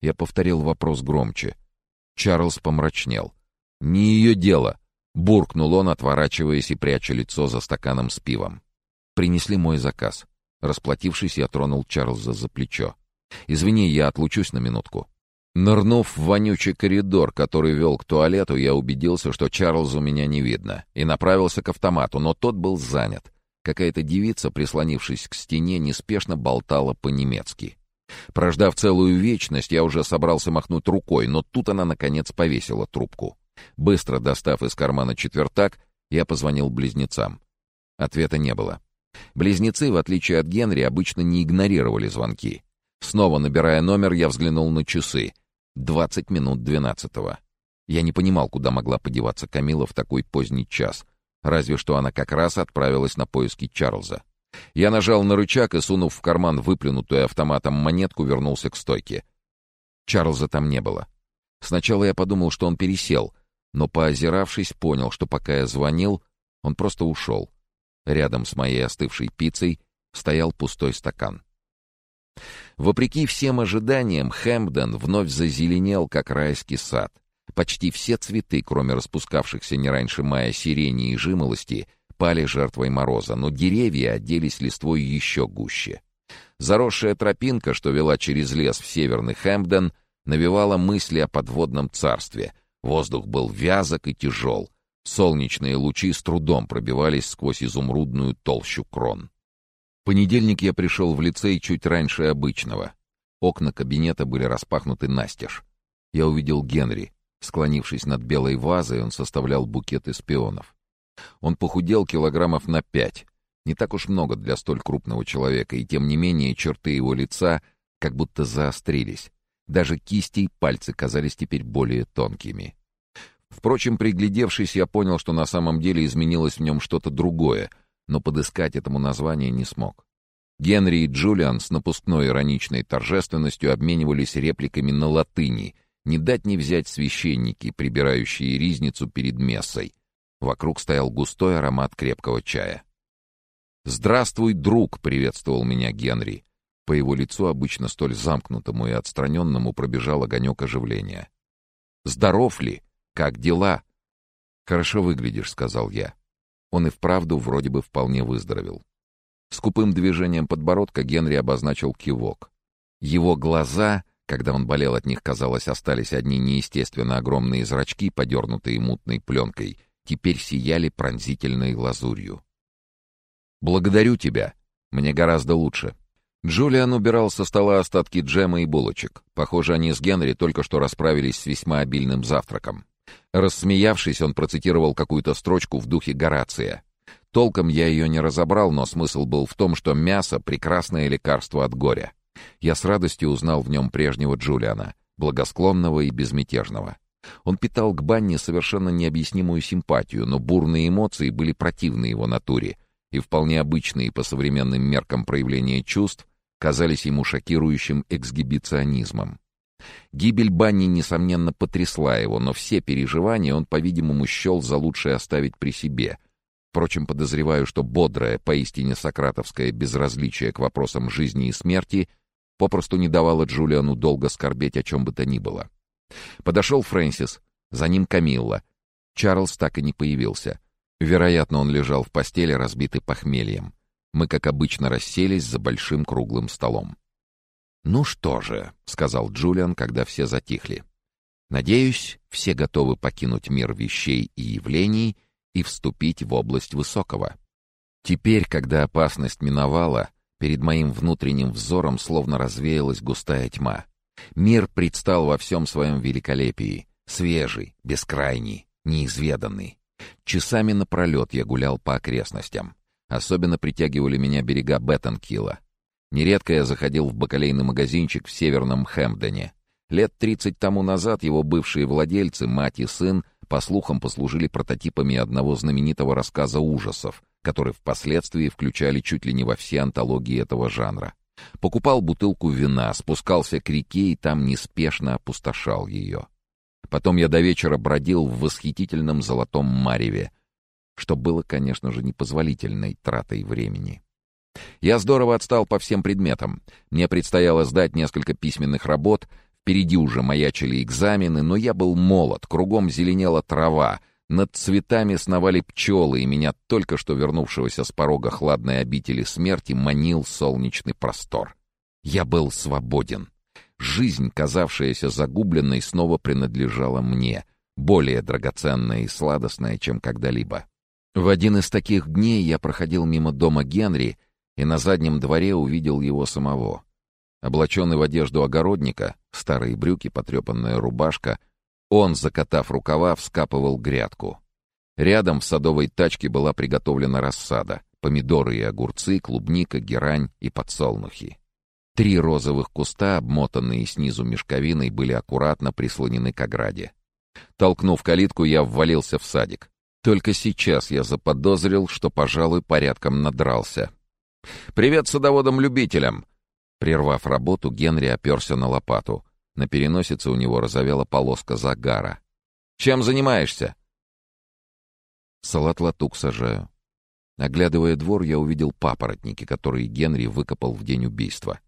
Я повторил вопрос громче. Чарльз помрачнел. «Не ее дело!» — буркнул он, отворачиваясь и пряча лицо за стаканом с пивом. Принесли мой заказ. Расплатившись, я тронул Чарльза за плечо. «Извини, я отлучусь на минутку». Нырнув в вонючий коридор, который вел к туалету, я убедился, что Чарльза у меня не видно, и направился к автомату, но тот был занят. Какая-то девица, прислонившись к стене, неспешно болтала по-немецки. Прождав целую вечность, я уже собрался махнуть рукой, но тут она, наконец, повесила трубку. Быстро достав из кармана четвертак, я позвонил близнецам. Ответа не было. Близнецы, в отличие от Генри, обычно не игнорировали звонки. Снова набирая номер, я взглянул на часы. Двадцать минут двенадцатого. Я не понимал, куда могла подеваться Камила в такой поздний час. Разве что она как раз отправилась на поиски Чарльза. Я нажал на рычаг и, сунув в карман выплюнутую автоматом монетку, вернулся к стойке. Чарльза там не было. Сначала я подумал, что он пересел, но, поозиравшись, понял, что пока я звонил, он просто ушел. Рядом с моей остывшей пиццей стоял пустой стакан. Вопреки всем ожиданиям, Хэмпден вновь зазеленел, как райский сад. Почти все цветы, кроме распускавшихся не раньше мая сирени и жимолости, пали жертвой мороза, но деревья оделись листвой еще гуще. Заросшая тропинка, что вела через лес в северный Хэмпден, навевала мысли о подводном царстве. Воздух был вязок и тяжел. Солнечные лучи с трудом пробивались сквозь изумрудную толщу крон понедельник я пришел в лицей чуть раньше обычного. Окна кабинета были распахнуты настежь. Я увидел Генри. Склонившись над белой вазой, он составлял букет из пионов. Он похудел килограммов на пять. Не так уж много для столь крупного человека, и тем не менее черты его лица как будто заострились. Даже кисти и пальцы казались теперь более тонкими. Впрочем, приглядевшись, я понял, что на самом деле изменилось в нем что-то другое — но подыскать этому название не смог. Генри и Джулиан с напускной ироничной торжественностью обменивались репликами на латыни, не дать не взять священники, прибирающие ризницу перед мессой. Вокруг стоял густой аромат крепкого чая. «Здравствуй, друг!» — приветствовал меня Генри. По его лицу, обычно столь замкнутому и отстраненному, пробежал огонек оживления. «Здоров ли? Как дела?» «Хорошо выглядишь», — сказал я. Он и вправду вроде бы вполне выздоровел. Скупым движением подбородка Генри обозначил кивок. Его глаза, когда он болел от них, казалось, остались одни неестественно огромные зрачки, подернутые мутной пленкой, теперь сияли пронзительной лазурью. «Благодарю тебя. Мне гораздо лучше». Джулиан убирал со стола остатки джема и булочек. Похоже, они с Генри только что расправились с весьма обильным завтраком. Рассмеявшись, он процитировал какую-то строчку в духе Горация. Толком я ее не разобрал, но смысл был в том, что мясо — прекрасное лекарство от горя. Я с радостью узнал в нем прежнего Джулиана, благосклонного и безмятежного. Он питал к Банне совершенно необъяснимую симпатию, но бурные эмоции были противны его натуре, и вполне обычные по современным меркам проявления чувств казались ему шокирующим эксгибиционизмом. Гибель Банни, несомненно, потрясла его, но все переживания он, по-видимому, счел за лучшее оставить при себе. Впрочем, подозреваю, что бодрое, поистине сократовское безразличие к вопросам жизни и смерти попросту не давало Джулиану долго скорбеть о чем бы то ни было. Подошел Фрэнсис, за ним Камилла. Чарльз так и не появился. Вероятно, он лежал в постели, разбитый похмельем. Мы, как обычно, расселись за большим круглым столом. «Ну что же», — сказал Джулиан, когда все затихли. «Надеюсь, все готовы покинуть мир вещей и явлений и вступить в область высокого. Теперь, когда опасность миновала, перед моим внутренним взором словно развеялась густая тьма. Мир предстал во всем своем великолепии, свежий, бескрайний, неизведанный. Часами напролет я гулял по окрестностям. Особенно притягивали меня берега Беттенкилла. Нередко я заходил в бакалейный магазинчик в северном Хэмпдоне. Лет тридцать тому назад его бывшие владельцы, мать и сын, по слухам послужили прототипами одного знаменитого рассказа ужасов, который впоследствии включали чуть ли не во все антологии этого жанра. Покупал бутылку вина, спускался к реке и там неспешно опустошал ее. Потом я до вечера бродил в восхитительном золотом мареве, что было, конечно же, непозволительной тратой времени. Я здорово отстал по всем предметам. Мне предстояло сдать несколько письменных работ, Впереди уже маячили экзамены, но я был молод, кругом зеленела трава, над цветами сновали пчелы, и меня только что вернувшегося с порога хладной обители смерти манил солнечный простор. Я был свободен. Жизнь, казавшаяся загубленной, снова принадлежала мне, более драгоценная и сладостная, чем когда-либо. В один из таких дней я проходил мимо дома Генри и на заднем дворе увидел его самого. Облаченный в одежду огородника, старые брюки, потрепанная рубашка, он, закатав рукава, вскапывал грядку. Рядом в садовой тачке была приготовлена рассада, помидоры и огурцы, клубника, герань и подсолнухи. Три розовых куста, обмотанные снизу мешковиной, были аккуратно прислонены к ограде. Толкнув калитку, я ввалился в садик. Только сейчас я заподозрил, что, пожалуй, порядком надрался. «Привет садоводам-любителям!» Прервав работу, Генри оперся на лопату. На переносице у него разовела полоска загара. «Чем занимаешься?» «Салат-латук сажаю». Оглядывая двор, я увидел папоротники, которые Генри выкопал в день убийства.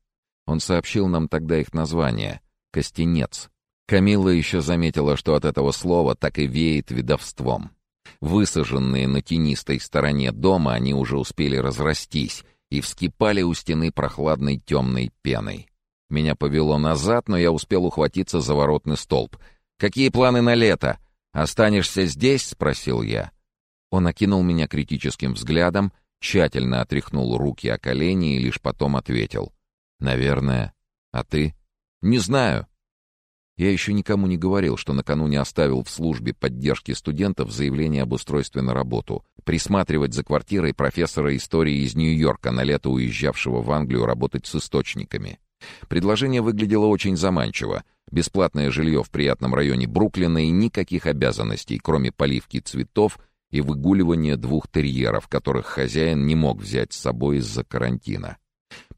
Он сообщил нам тогда их название — «Костенец». Камилла еще заметила, что от этого слова так и веет видовством. Высаженные на тенистой стороне дома, они уже успели разрастись и вскипали у стены прохладной темной пеной. Меня повело назад, но я успел ухватиться за воротный столб. «Какие планы на лето? Останешься здесь?» — спросил я. Он окинул меня критическим взглядом, тщательно отряхнул руки о колени и лишь потом ответил. «Наверное. А ты?» «Не знаю. Я еще никому не говорил, что накануне оставил в службе поддержки студентов заявление об устройстве на работу, присматривать за квартирой профессора истории из Нью-Йорка, на лето уезжавшего в Англию работать с источниками. Предложение выглядело очень заманчиво. Бесплатное жилье в приятном районе Бруклина и никаких обязанностей, кроме поливки цветов и выгуливания двух терьеров, которых хозяин не мог взять с собой из-за карантина.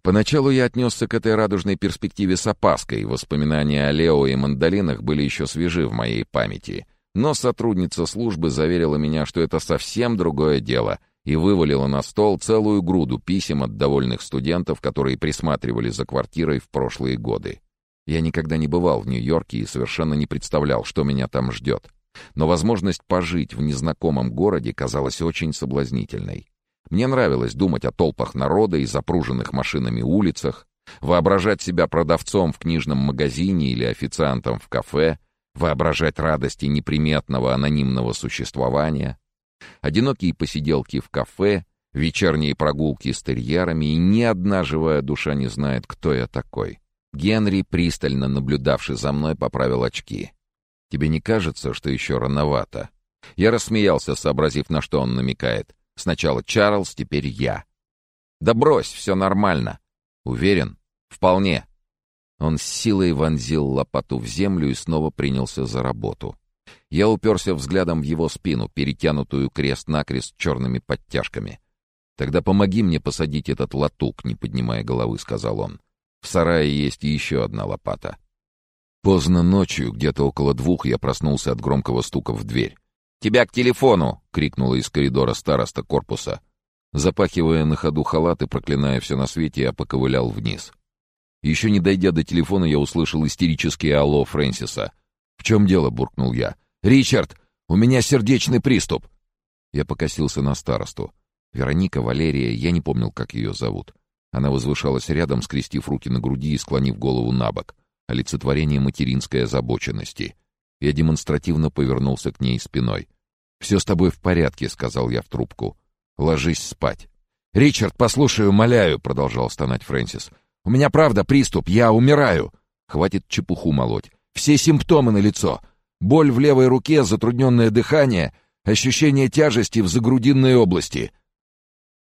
Поначалу я отнесся к этой радужной перспективе с опаской, воспоминания о Лео и мандолинах были еще свежи в моей памяти. Но сотрудница службы заверила меня, что это совсем другое дело, и вывалила на стол целую груду писем от довольных студентов, которые присматривали за квартирой в прошлые годы. Я никогда не бывал в Нью-Йорке и совершенно не представлял, что меня там ждет. Но возможность пожить в незнакомом городе казалась очень соблазнительной. Мне нравилось думать о толпах народа и запруженных машинами улицах, воображать себя продавцом в книжном магазине или официантом в кафе, воображать радости неприметного анонимного существования, одинокие посиделки в кафе, вечерние прогулки с терьерами, и ни одна живая душа не знает, кто я такой. Генри, пристально наблюдавший за мной, поправил очки. «Тебе не кажется, что еще рановато?» Я рассмеялся, сообразив, на что он намекает. Сначала Чарльз, теперь я. Да брось, все нормально. Уверен? Вполне. Он с силой вонзил лопату в землю и снова принялся за работу. Я уперся взглядом в его спину, перетянутую крест-накрест черными подтяжками. «Тогда помоги мне посадить этот латук», — не поднимая головы, сказал он. «В сарае есть еще одна лопата». Поздно ночью, где-то около двух, я проснулся от громкого стука в дверь. «Тебя к телефону!» — крикнула из коридора староста корпуса. Запахивая на ходу халат и проклиная все на свете, я поковылял вниз. Еще не дойдя до телефона, я услышал истерический алло Фрэнсиса. «В чем дело?» — буркнул я. «Ричард, у меня сердечный приступ!» Я покосился на старосту. Вероника, Валерия, я не помнил, как ее зовут. Она возвышалась рядом, скрестив руки на груди и склонив голову на бок. Олицетворение материнской озабоченности. Я демонстративно повернулся к ней спиной. «Все с тобой в порядке», — сказал я в трубку. «Ложись спать». «Ричард, послушай, умоляю», — продолжал стонать Фрэнсис. «У меня правда приступ, я умираю». «Хватит чепуху молоть. Все симптомы налицо. Боль в левой руке, затрудненное дыхание, ощущение тяжести в загрудинной области».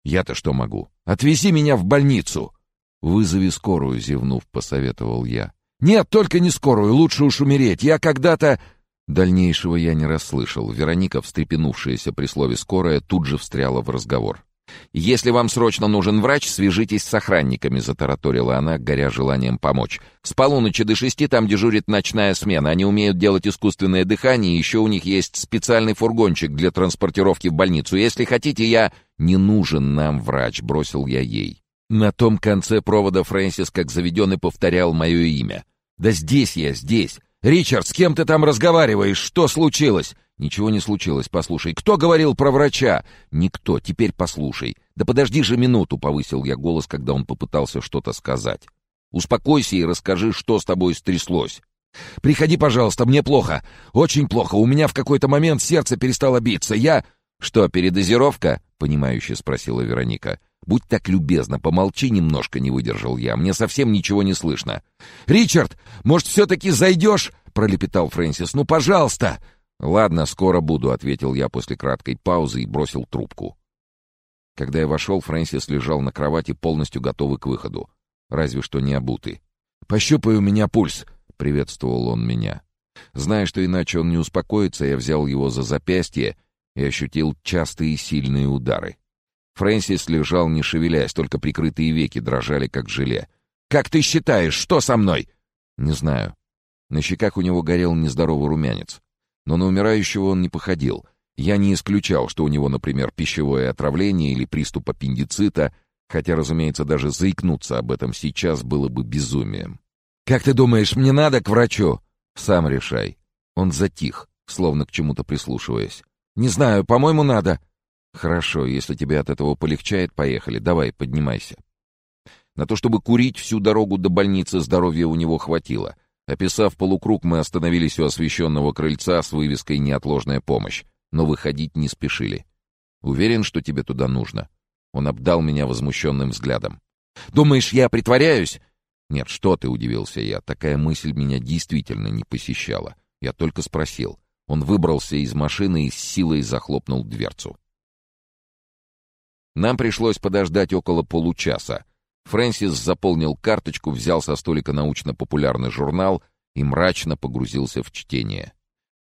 «Я-то что могу? Отвези меня в больницу!» «Вызови скорую», — зевнув, посоветовал я. «Нет, только не скорую, лучше уж умереть. Я когда-то...» Дальнейшего я не расслышал. Вероника, встрепенувшаяся при слове «скорая», тут же встряла в разговор. «Если вам срочно нужен врач, свяжитесь с охранниками», — затараторила она, горя желанием помочь. «С полуночи до шести там дежурит ночная смена. Они умеют делать искусственное дыхание, и еще у них есть специальный фургончик для транспортировки в больницу. Если хотите, я...» «Не нужен нам врач», — бросил я ей. На том конце провода Фрэнсис, как заведенный, повторял мое имя. «Да здесь я, здесь! Ричард, с кем ты там разговариваешь? Что случилось?» «Ничего не случилось, послушай. Кто говорил про врача?» «Никто. Теперь послушай. Да подожди же минуту», — повысил я голос, когда он попытался что-то сказать. «Успокойся и расскажи, что с тобой стряслось». «Приходи, пожалуйста, мне плохо. Очень плохо. У меня в какой-то момент сердце перестало биться. Я...» «Что, передозировка?» — понимающе спросила Вероника. «Будь так любезна, помолчи немножко», — не выдержал я. «Мне совсем ничего не слышно». «Ричард, может, все-таки зайдешь?» — пролепетал Фрэнсис. «Ну, пожалуйста!» «Ладно, скоро буду», — ответил я после краткой паузы и бросил трубку. Когда я вошел, Фрэнсис лежал на кровати, полностью готовый к выходу. Разве что не обутый. «Пощупай у меня пульс», — приветствовал он меня. Зная, что иначе он не успокоится, я взял его за запястье и ощутил частые сильные удары. Фрэнсис лежал, не шевелясь, только прикрытые веки дрожали, как желе. «Как ты считаешь, что со мной?» «Не знаю». На щеках у него горел нездоровый румянец. Но на умирающего он не походил. Я не исключал, что у него, например, пищевое отравление или приступ аппендицита, хотя, разумеется, даже заикнуться об этом сейчас было бы безумием. «Как ты думаешь, мне надо к врачу?» «Сам решай». Он затих, словно к чему-то прислушиваясь. «Не знаю, по-моему, надо». «Хорошо, если тебе от этого полегчает, поехали. Давай, поднимайся». На то, чтобы курить всю дорогу до больницы, здоровья у него хватило. Описав полукруг, мы остановились у освещенного крыльца с вывеской «Неотложная помощь», но выходить не спешили. «Уверен, что тебе туда нужно?» Он обдал меня возмущенным взглядом. «Думаешь, я притворяюсь?» «Нет, что ты», — удивился я. Такая мысль меня действительно не посещала. Я только спросил. Он выбрался из машины и с силой захлопнул дверцу. Нам пришлось подождать около получаса, Фрэнсис заполнил карточку, взял со столика научно-популярный журнал и мрачно погрузился в чтение.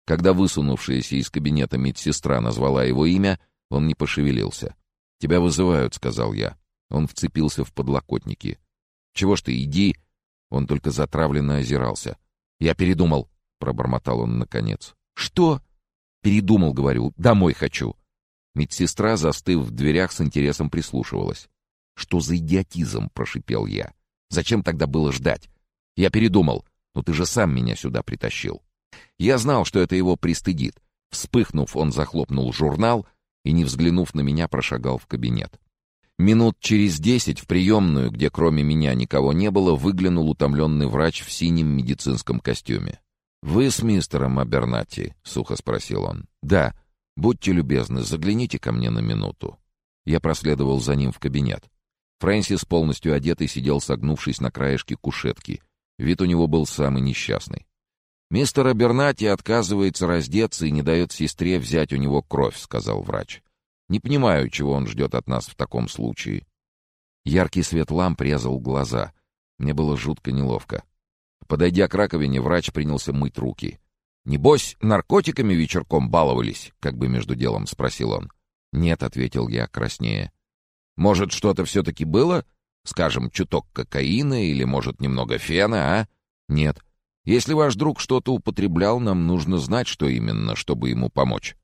Когда высунувшаяся из кабинета медсестра назвала его имя, он не пошевелился. «Тебя вызывают», — сказал я. Он вцепился в подлокотники. «Чего ж ты, иди!» Он только затравленно озирался. «Я передумал», — пробормотал он наконец. «Что?» «Передумал, говорю. Домой хочу». Медсестра, застыв в дверях, с интересом прислушивалась. «Что за идиотизм?» — прошипел я. «Зачем тогда было ждать? Я передумал. Но ты же сам меня сюда притащил». Я знал, что это его пристыдит. Вспыхнув, он захлопнул журнал и, не взглянув на меня, прошагал в кабинет. Минут через десять в приемную, где кроме меня никого не было, выглянул утомленный врач в синем медицинском костюме. «Вы с мистером Абернати?» — сухо спросил он. «Да. Будьте любезны, загляните ко мне на минуту». Я проследовал за ним в кабинет. Фрэнсис, полностью одетый, сидел согнувшись на краешке кушетки. Вид у него был самый несчастный. «Мистер Абернати отказывается раздеться и не дает сестре взять у него кровь», — сказал врач. «Не понимаю, чего он ждет от нас в таком случае». Яркий свет ламп резал глаза. Мне было жутко неловко. Подойдя к раковине, врач принялся мыть руки. «Небось, наркотиками вечерком баловались?» — как бы между делом спросил он. «Нет», — ответил я, краснее. Может, что-то все-таки было? Скажем, чуток кокаина или, может, немного фена, а? Нет. Если ваш друг что-то употреблял, нам нужно знать, что именно, чтобы ему помочь.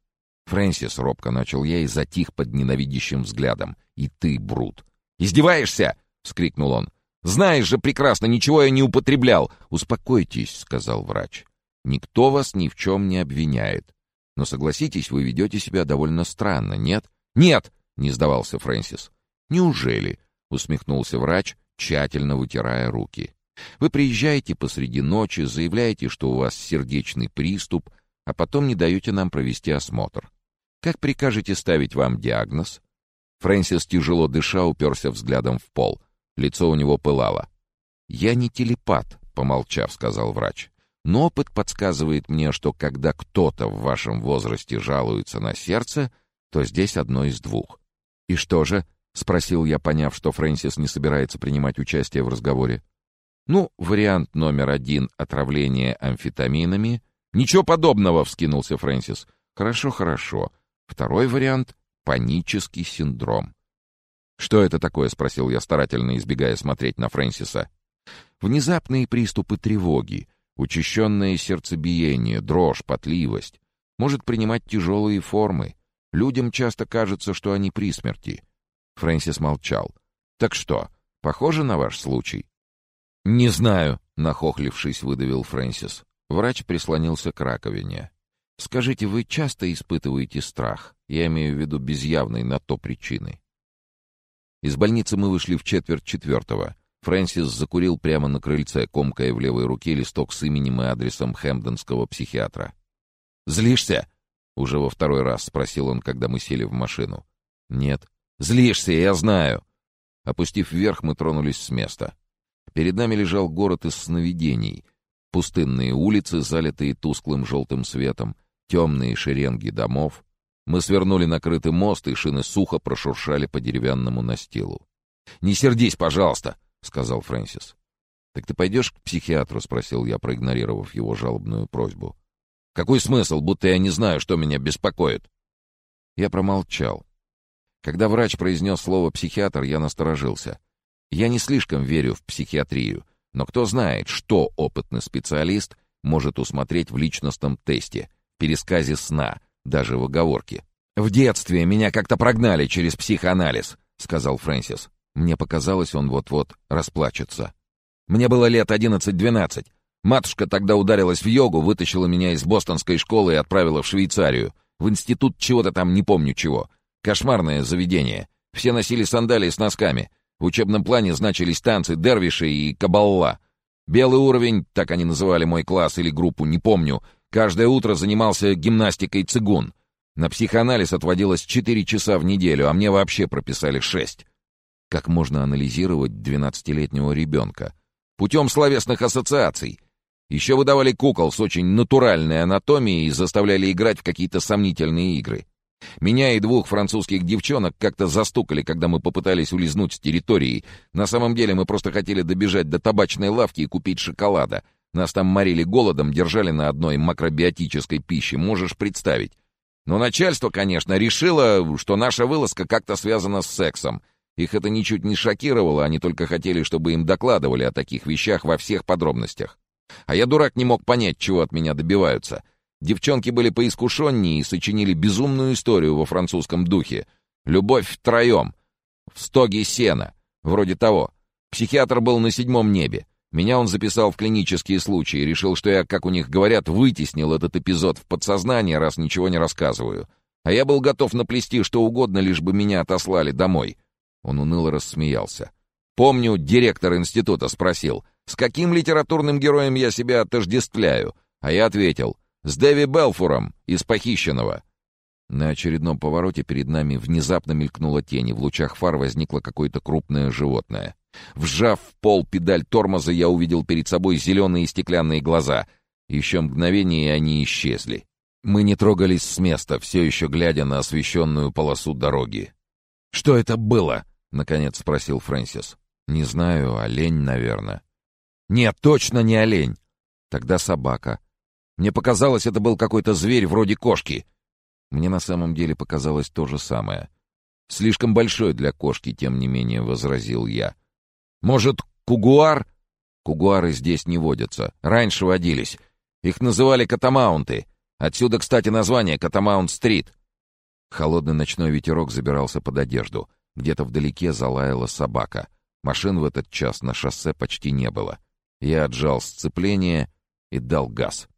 Фрэнсис, робко начал я и затих под ненавидящим взглядом. И ты, Брут. «Издеваешься?» — вскрикнул он. «Знаешь же прекрасно, ничего я не употреблял!» «Успокойтесь», — сказал врач. «Никто вас ни в чем не обвиняет. Но согласитесь, вы ведете себя довольно странно, нет?» «Нет!» — не сдавался Фрэнсис. «Неужели?» — усмехнулся врач, тщательно вытирая руки. «Вы приезжаете посреди ночи, заявляете, что у вас сердечный приступ, а потом не даете нам провести осмотр. Как прикажете ставить вам диагноз?» Фрэнсис, тяжело дыша, уперся взглядом в пол. Лицо у него пылало. «Я не телепат», — помолчав, сказал врач. «Но опыт подсказывает мне, что когда кто-то в вашем возрасте жалуется на сердце, то здесь одно из двух. И что же?» — спросил я, поняв, что Фрэнсис не собирается принимать участие в разговоре. «Ну, вариант номер один — отравление амфетаминами». «Ничего подобного!» — вскинулся Фрэнсис. «Хорошо, хорошо. Второй вариант — панический синдром». «Что это такое?» — спросил я, старательно избегая смотреть на Фрэнсиса. «Внезапные приступы тревоги, учащенное сердцебиение, дрожь, потливость. Может принимать тяжелые формы. Людям часто кажется, что они при смерти. Фрэнсис молчал. «Так что, похоже на ваш случай?» «Не знаю», нахохлившись, выдавил Фрэнсис. Врач прислонился к раковине. «Скажите, вы часто испытываете страх? Я имею в виду без явной на то причины». Из больницы мы вышли в четверть четвертого. Фрэнсис закурил прямо на крыльце, комкая в левой руке листок с именем и адресом хэмпдонского психиатра. «Злишься?» — уже во второй раз спросил он, когда мы сели в машину. «Нет». «Злишься, я знаю!» Опустив вверх, мы тронулись с места. Перед нами лежал город из сновидений. Пустынные улицы, залитые тусклым желтым светом, темные шеренги домов. Мы свернули на крытый мост, и шины сухо прошуршали по деревянному настилу. «Не сердись, пожалуйста!» — сказал Фрэнсис. «Так ты пойдешь к психиатру?» — спросил я, проигнорировав его жалобную просьбу. «Какой смысл, будто я не знаю, что меня беспокоит?» Я промолчал. Когда врач произнес слово «психиатр», я насторожился. Я не слишком верю в психиатрию, но кто знает, что опытный специалист может усмотреть в личностном тесте, пересказе сна, даже в оговорке. «В детстве меня как-то прогнали через психоанализ», — сказал Фрэнсис. Мне показалось, он вот-вот расплачется. Мне было лет одиннадцать-двенадцать. Матушка тогда ударилась в йогу, вытащила меня из бостонской школы и отправила в Швейцарию. В институт чего-то там, не помню чего. Кошмарное заведение. Все носили сандалии с носками. В учебном плане значились танцы, дервиши и кабалла. Белый уровень, так они называли мой класс или группу, не помню, каждое утро занимался гимнастикой цигун. На психоанализ отводилось 4 часа в неделю, а мне вообще прописали 6. Как можно анализировать 12-летнего ребенка? Путем словесных ассоциаций. Еще выдавали кукол с очень натуральной анатомией и заставляли играть в какие-то сомнительные игры. Меня и двух французских девчонок как-то застукали, когда мы попытались улизнуть с территории. На самом деле мы просто хотели добежать до табачной лавки и купить шоколада. Нас там морили голодом, держали на одной макробиотической пище, можешь представить. Но начальство, конечно, решило, что наша вылазка как-то связана с сексом. Их это ничуть не шокировало, они только хотели, чтобы им докладывали о таких вещах во всех подробностях. А я, дурак, не мог понять, чего от меня добиваются — Девчонки были поискушеннее и сочинили безумную историю во французском духе. «Любовь втроем», «В стоге сена», вроде того. Психиатр был на седьмом небе. Меня он записал в клинические случаи, решил, что я, как у них говорят, вытеснил этот эпизод в подсознание, раз ничего не рассказываю. А я был готов наплести что угодно, лишь бы меня отослали домой. Он уныло рассмеялся. Помню, директор института спросил, с каким литературным героем я себя отождествляю, а я ответил — с Дэви Белфуром из «Похищенного». На очередном повороте перед нами внезапно мелькнула тень, и в лучах фар возникло какое-то крупное животное. Вжав в пол педаль тормоза, я увидел перед собой зеленые стеклянные глаза. Еще мгновение, и они исчезли. Мы не трогались с места, все еще глядя на освещенную полосу дороги. «Что это было?» — наконец спросил Фрэнсис. «Не знаю, олень, наверное». «Нет, точно не олень!» «Тогда собака», мне показалось, это был какой-то зверь вроде кошки. Мне на самом деле показалось то же самое. Слишком большой для кошки, тем не менее, возразил я. Может, кугуар? Кугуары здесь не водятся. Раньше водились. Их называли катамаунты. Отсюда, кстати, название Катамаунт-стрит. Холодный ночной ветерок забирался под одежду. Где-то вдалеке залаяла собака. Машин в этот час на шоссе почти не было. Я отжал сцепление и дал газ.